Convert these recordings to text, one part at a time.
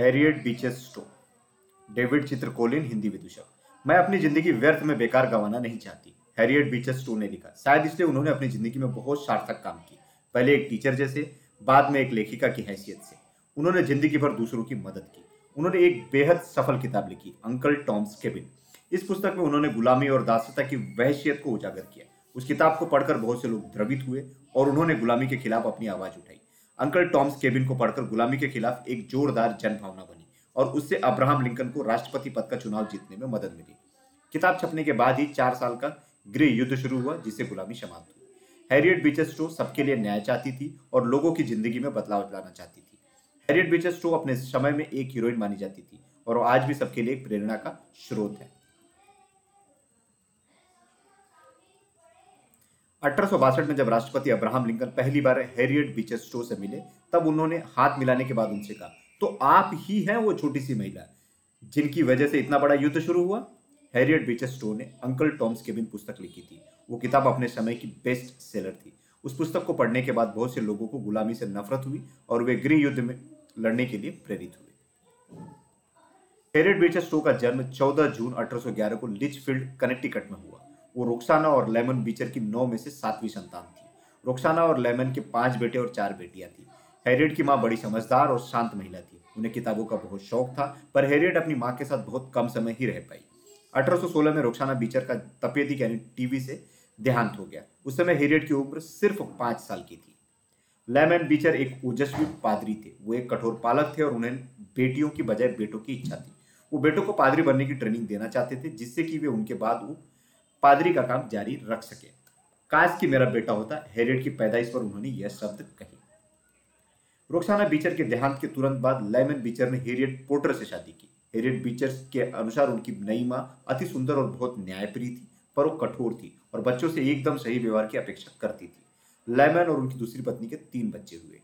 Harriet beaches Stowe David चित्रकोलिन हिंदी विदूषक। मैं अपनी ज़िंदगी व्यर्थ में बेकार गंवाना नहीं चाहती हैरियट बीचेस स्टो ने लिखा। शायद इसलिए उन्होंने अपनी ज़िंदगी में बहुत सार्थक काम की पहले एक टीचर जैसे, बाद में एक लेखिका की हैसियत से। उन्होंने ज़िंदगी भर दूसरों की मदद की। उन्होंने एक बेहद सफल किताब लिखी अंकल टॉम्स केबिन इस पुस्तक में उन्होंने गुलामी और दासता की वहशियत को उजागर किया। उस किताब को पढ़कर बहुत से लोग द्रवित हुए और उन्होंने गुलामी के खिलाफ अपनी आवाज़ उठाई। अंकल टॉम्स केबिन को पढ़कर गुलामी के खिलाफ एक जोरदार जनभावना बनी और उससे अब्राहम लिंकन को राष्ट्रपति पद का चुनाव जीतने में मदद मिली। किताब छपने के बाद ही चार साल का गृह युद्ध शुरू हुआ जिससे गुलामी समाप्त हुई। हैरियट बीचेस स्टो सबके लिए न्याय चाहती थी और लोगों की ज़िंदगी में बदलाव लाना चाहती थी। हैरियट बीचेस स्टो अपने समय में एक हीरोइन मानी जाती थी और आज भी सबके लिए एक प्रेरणा का स्रोत है। अठारह सौ बासठ में जब राष्ट्रपति अब्राहम लिंकन पहली बार हैरियट बीचेस स्टो से मिले, तब उन्होंने हाथ मिलाने के बाद उनसे कहा तो आप ही हैं वो छोटी सी महिला, जिनकी वजह से इतना बड़ा युद्ध शुरू हुआ? हैरियट बीचेस स्टो ने अंकल टॉम्स केबिन पुस्तक लिखी थी। वो किताब अपने समय की बेस्ट सेलर थी। उस पुस्तक को पढ़ने के बाद बहुत से लोगों को गुलामी से नफरत हुई और वे गृह युद्ध में लड़ने के लिए प्रेरित हुए। हैरियट बीचेस स्टो का जन्म 14 जून 1811 को लिचफील्ड, कनेक्टिकट में हुआ। वो रुखसाना और लेमन बीचर की नौ में से सातवीं संतान थी। रुखसाना और लेमन के पाँच बेटे और चार बेटियाँ थी। हैरियट की माँ बड़ी समझदार और शांत महिला थी। उन्हें किताबों का बहुत शौक था, पर हैरियट अपनी माँ के साथ बहुत कम समय ही रह पाई। 1816 में रुखसाना बीचर का तपेदिक यानी टीवी से देहांत हो गया। उस समय हैरियट की उम्र सिर्फ़ पाँच साल की थी। लेमन बीचर एक ओजस्वी पादरी थे। वो एक कठोर पालक थे और उन्हें बेटियों की बजाय बेटों की इच्छा थी। वो बेटों को पादरी बनने की ट्रेनिंग देना चाहते थे, जिससे कि वे उनके बाद वो पादरी का काम जारी रख सके। काश की मेरा बेटा होता, हेरियट की पैदाइश पर उन्होंने यह शब्द कही। रुखसाना बीचर के देहांत के तुरंत बाद लेमन बीचर ने हेरियट पोर्टर से शादी की। हेरियट बीचर के अनुसार उनकी नई माँ अति सुंदर और बहुत न्यायप्रिय थी, पर वो कठोर थी और बच्चों से एकदम सही व्यवहार की अपेक्षा करती थी। लेमन और उनकी दूसरी पत्नी के तीन बच्चे हुए।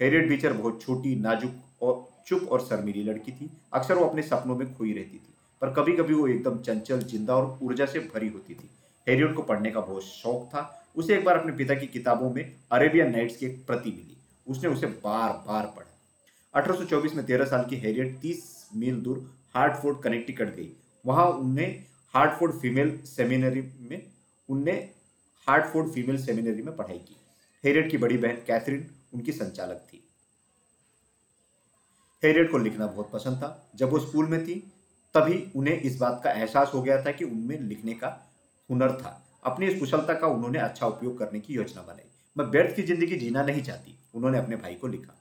हेरियट बीचर बहुत छोटी, नाजुक और चुप और शर्मीली लड़की थी। अक्सर वो अपने सपनों में खोई रहती थी। पर कभी कभी वो एकदम चंचल, ज़िंदा और ऊर्जा से भरी होती थी। हेरियट को पढ़ने का बहुत शौक था। उसे एक बार अपने पिता की किताबों में अरेबियन नाइट्स की एक प्रति मिली। उसने उसे बार बार पढ़ा 1824 में तेरह साल की हेरियट 30 मील दूर हार्टफोर्ड, कनेक्टिकट गई। वहाँ उनने हार्टफोर्ड फीमेल सेमिनरी में, उनने हार्टफोर्ड फीमेल सेमिनरी में पढ़ाई की। हेरियट की बड़ी बहन कैथरीन, उनकी संचालक थी। हेरियट को लिखना बहुत पसंद था। जब वो स्कूल में थी तभी उन्हें इस बात का एहसास हो गया था कि उनमें लिखने का हुनर था। अपनी इस कुशलता का उन्होंने अच्छा उपयोग करने की योजना बनाई। मैं व्यर्थ की ज़िंदगी जीना नहीं चाहती, उन्होंने अपने भाई को लिखा।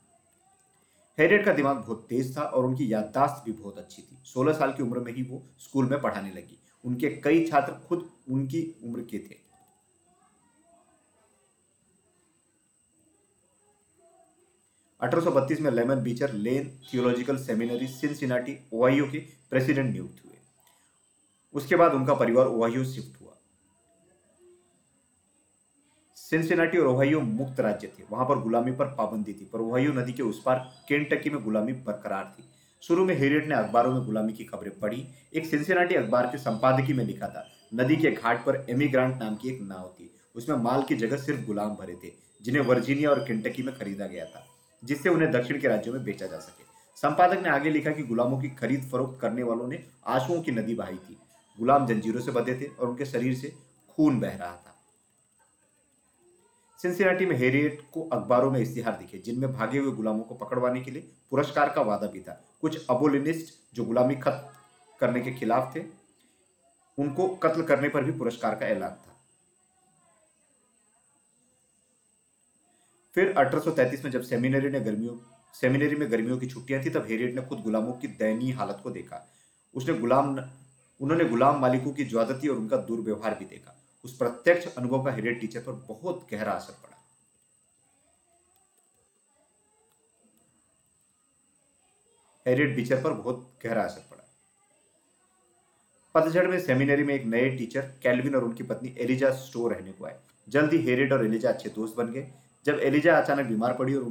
हेरियट का दिमाग बहुत तेज था और उनकी याददाश्त भी बहुत अच्छी थी। 16 साल की उम्र में ही वो स्कूल में पढ़ाने लगी। उनके कई छात्र खुद उनकी उम्र के थे। 1832 में Lyman Beecher Lane theological seminary Cincinnati, Ohio के प्रेसिडेंट नियुक्त हुए। उसके बाद उनका परिवार ओहायो शिफ्ट हुआ। सिंसिनाटी और ओहायो मुक्त राज्य थे। वहाँ पर गुलामी पर पाबंदी थी, पर ओहायो नदी के उस पार केंटकी में गुलामी बरकरार थी। शुरू में हेरियट ने अखबारों में गुलामी की खबरें पढ़ी। एक सिंसिनाटी अखबार के संपादकीय में लिखा था, नदी के घाट पर एमिग्रांट नाम की एक नाव थी। उसमें माल की जगह सिर्फ़ गुलाम भरे थे, जिन्हें वर्जीनिया और केंटकी में खरीदा गया था, जिससे उन्हें दक्षिण के राज्यों में बेचा जा सके। संपादक ने आगे लिखा कि गुलामों की खरीद फरोख्त करने वालों ने आंसुओं की नदी बहाई थी। गुलाम जंजीरों से बंधे थे और उनके शरीर से खून बह रहा था। सिंसिनाटी में हेरियट को अखबारों में इश्तिहार दिखे, जिनमें भागे हुए गुलामों को पकड़वाने के लिए पुरस्कार का वादा भी था। कुछ अबोलिनिस्ट जो गुलामी खत्म करने के खिलाफ थे, उनको कत्ल करने पर भी पुरस्कार का ऐलान था। फिर 1833 में जब सेमिनरी ने गर्मियों सेमिनरी में गर्मियों की छुट्टियाँ थी, तब हेरियट ने खुद गुलामों की दयनीय हालत को देखा। उसने गुलाम उन्होंने गुलाम मालिकों की ज्यादती और उनका दुर्व्यवहार भी देखा। उस प्रत्यक्ष अनुभव का हेरियट टीचर पर बहुत गहरा असर पड़ा। हेरियट टीचर पर बहुत गहरा असर पड़ा। पतझड़ में सेमिनरी में एक नए टीचर, कैलविन और उनकी पत्नी एलिजा स्टोर रहने को आए। जल्दी हेरियट और एलिजा अच्छे दोस्त बन गए। जब एलिजा अचानक बीमार पड़ी और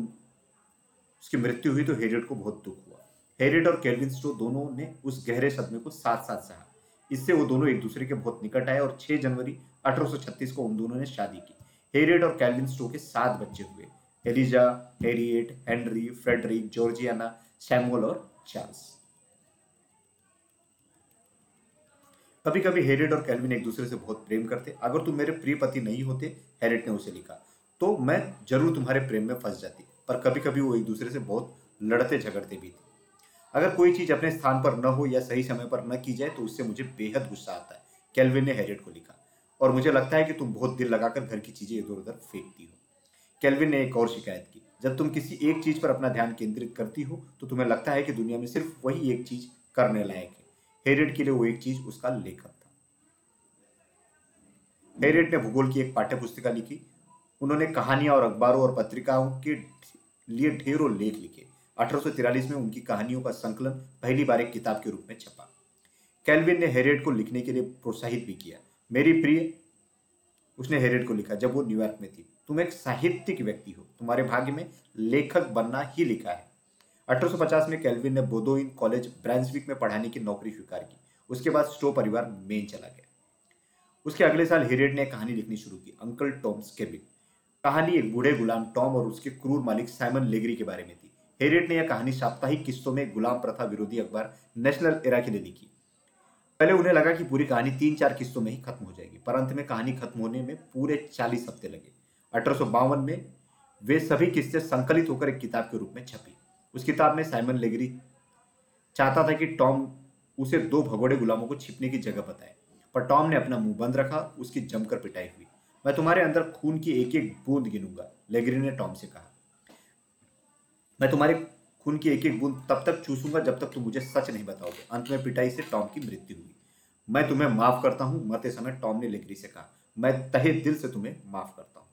उसकी मृत्यु हुई तो हेरियट को बहुत दुख हुआ। हेरियट और केल्विन स्टो दोनों ने उस गहरे सदमे को साथ साथ सहा। इससे वो दोनों एक दूसरे के बहुत निकट आए और 6 जनवरी 1836 को उन दोनों ने शादी की। हेरियट और कैल्विन स्टो के सात बच्चे हुए। Eliza Harriet Henry Frederick Georgiana Samuel और चार्ल्स कभी कभी हेरिड और कैलविन एक दूसरे से बहुत प्रेम करते। अगर तुम मेरे प्रिय पति नहीं होते हेरिड ने उसे लिखा। तो मैं ज़रूर तुम्हारे प्रेम में फंस जाती। पर कभी कभी वो एक दूसरे से बहुत लड़ते झगड़ते भी थे। अगर कोई चीज़ अपने स्थान पर न हो या सही समय पर न की जाए तो उससे मुझे बेहद गुस्सा आता है, कैलविन ने हेरिड को लिखा। और मुझे लगता है कि तुम बहुत दिल लगाकर घर की चीज़ें इधर उधर फेंकती हो। कैलविन ने एक और शिकायत की, जब तुम किसी एक चीज़ पर अपना ध्यान केंद्रित करती हो तो तुम्हें लगता है कि दुनिया में सिर्फ़ वही एक चीज़ करने लायक है। हेरिड के लिए वो एक चीज़ उसका लेखक था। हेरिड ने भूगोल की एक पाठ्य पुस्तिका लिखी। उन्होंने कहानियाँ और अखबारों और पत्रिकाओं के लिए ढेरों लेख लिखे। अठारह में उनकी कहानियों का संकलन पहली बार एक किताब के रूप में छपा। कैलविन ने हेरियड को लिखने के लिए प्रोत्साहित भी किया। मेरी प्रिय, उसने हेरियड को लिखा जब वो न्यूयॉर्क में थी। तुम एक साहित्यिक व्यक्ति हो। तुम्हारे भाग्य में लेखक बनना ही लिखा है। 1850 में कैलविन ने बोदोइन कॉलेज, ब्रांसविक में पढ़ाने की नौकरी स्वीकार की। उसके बाद स्टो परिवार मेन चला गया। उसके अगले साल हेरेड ने कहानी लिखनी शुरू की, अंकल टॉम्स केबिन। कहानी एक बूढ़े गुलाम टॉम और उसके क्रूर मालिक साइमन लेगरी के बारे में थी। हेरेड ने यह कहानी साप्ताहिक किस्तों में गुलाम प्रथा विरोधी अखबार नेशनल एरा के लिए लिखी। पहले उन्हें लगा कि पूरी कहानी तीन चार किस्तों में ही खत्म हो जाएगी, पर अंत में कहानी खत्म होने में पूरे चालीस हफ़्ते लगे। अठारह सौ बावन में वे सभी किस्से संकलित होकर एक किताब के रूप में छपी। उस किताब में साइमन लेगरी चाहता था कि टॉम उसे दो भगोड़े गुलामों को छिपने की जगह बताए, पर टॉम ने अपना मुँह बंद रखा, उसकी जमकर पिटाई हुई। मैं तुम्हारे अंदर खून की एक एक बूंद गिनूँगा लेगरी ने टॉम से कहा। मैं तुम्हारे खून की एक एक बूंद तब तक चूसूँगा जब तक तुम मुझे सच नहीं बताओगे। अंत में पिटाई से टॉम की मृत्यु हुई। मैं तुम्हें माफ़ करता हूँ, मरते समय टॉम ने लेगरी से कहा। मैं तहे दिल से तुम्हें माफ़ करता हूँ।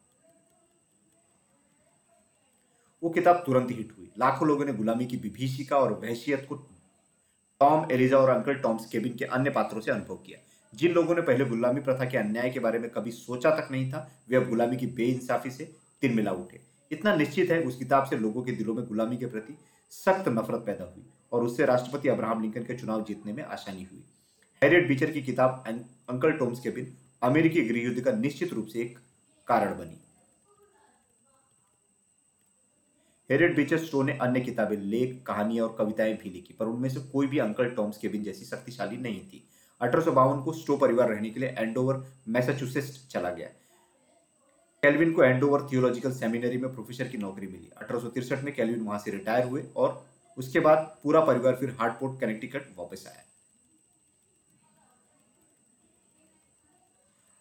वो किताब तुरंत हिट हुई। लाखों लोगों ने गुलामी की विभीषिका और वहशियत को टॉम, एलिजा और अंकल टॉम्स केबिन के अन्य पात्रों से अनुभव किया। जिन लोगों ने पहले गुलामी प्रथा के अन्याय के बारे में कभी सोचा तक नहीं था, वे अब गुलामी की बेइंसाफी से तिल मिला उठे। इतना निश्चित है उस किताब से लोगों के दिलों में गुलामी के प्रति सख्त नफरत पैदा हुई और उससे राष्ट्रपति अब्राहम लिंकन के चुनाव जीतने में आसानी हुई। हैरियट बीचर की किताब अंकल टोम्स के बिन अमेरिकी गृह युद्ध का निश्चित रूप से एक कारण बनी। हेरेड बीचर स्टो ने अन्य किताबें, लेख, कहानियाँ और कविताएँ भी लिखी, पर उनमें से कोई भी अंकल टॉम्स केबिन जैसी शक्तिशाली नहीं थी। अठारह को स्टो परिवार रहने के लिए एंडोवर, मैसाचुसेट्स चला गया। कैलविन को एंडोवर थियोलॉजिकल सेमिनरी में प्रोफेसर की नौकरी मिली। अठारह में कैलविन वहाँ से रिटायर हुए और उसके बाद पूरा परिवार फिर हार्टपोर्ट कनेक्टिकट वापस आया।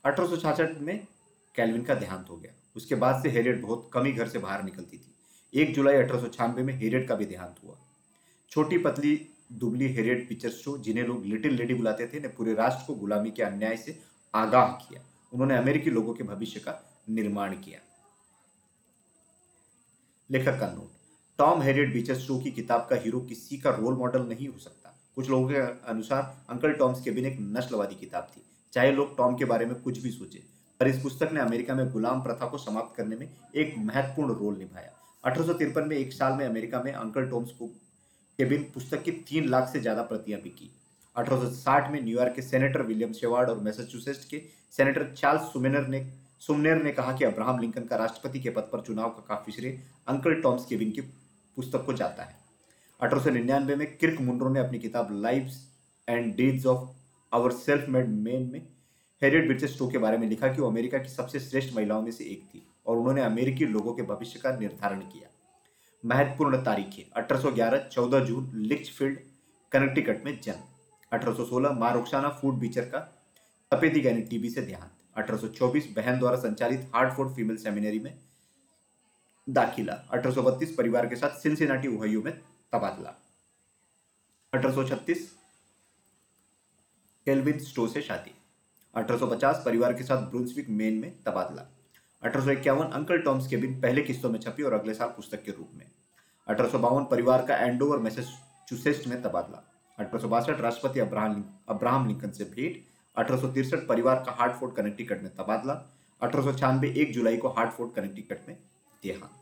अठारह में कैलविन का देहांत हो गया। उसके बाद से हेरियट बहुत कम ही घर से बाहर निकलती थी। एक जुलाई अठारह सौ छियानबे में हेरियट का भी देहांत हुआ। छोटी पतली दुबली हेरियट पिक्चर शो जिन्हें लोग लिटिल लेडी बुलाते थे, ने पूरे राष्ट्र को गुलामी के अन्याय से आगाह किया। उन्होंने अमेरिकी लोगों के भविष्य का निर्माण किया। लेखक का note, Tom Harriet Beecher Stowe की किताब का हीरो किसी का रोल मॉडल नहीं हो सकता। कुछ लोगों के अनुसार, अंकल टॉम्स केबिन एक नस्लवादी किताब थी। चाहे लोग टॉम के बारे में कुछ भी सोचे, पर इस पुस्तक ने अमेरिका में गुलाम प्रथा को समाप्त करने में एक महत्वपूर्ण रोल निभाया। अठारह सौ तिरपन में एक साल में अमेरिका में अंकल टॉम्स को केबिन पुस्तक की तीन लाख से ज़्यादा प्रतियाँ बिकी। 1860 में न्यूयॉर्क के सेनेटर विलियम शेवार्ड और मैसाचुसेट्स के सेनेटर चार्ल्स सुमेनर ने सुमनेर ने कहा कि अब्राहम लिंकन का राष्ट्रपति के पद पर चुनाव का काफ़ी श्रेय अंकल टॉम्स केबिन की पुस्तक को जाता है। अठारह में किर्क मुंड्रो ने अपनी किताब lives and days of our self made man में हेरियट ब्रिटिश स्टो के बारे में लिखा कि वो अमेरिका की सबसे श्रेष्ठ महिलाओं में से एक थी और उन्होंने अमेरिकी लोगों के भविष्य का निर्धारण किया। महत्वपूर्ण तारीखें 1811 14 जून, लिचफील्ड, कनेक्टिकट में जन्म। 1816 माँ रुखसाना फ़ूड बीचर का तपेदी यानी टीबी से देहांत। 1824 बहन द्वारा संचालित हार्टफोर्ड फीमेल सेमिनरी में दाखिला। 1832 परिवार के साथ सिंसिनाटी ओहायो में तबादला। 1836 केल्विन स्टो से शादी। 1850 परिवार के साथ ब्रुंसविक मेन में तबादला। अठारह अंकल टॉम्स के बिन पहले किस्तों में छपी और अगले साल पुस्तक के रूप में। अठारह सौ बावन परिवार का एंडोवर, मैसेचुसेट्स में तबादला। अठारह सौ बासठ राष्ट्रपति अब्राहम अब्राहम लिंकन से भेंट। अठारह परिवार का हार्टफोर्ड, कनेक्टिकट में तबादला। अठारह एक जुलाई को हार्टफोर्ड, कनेक्टिकट में देहांत।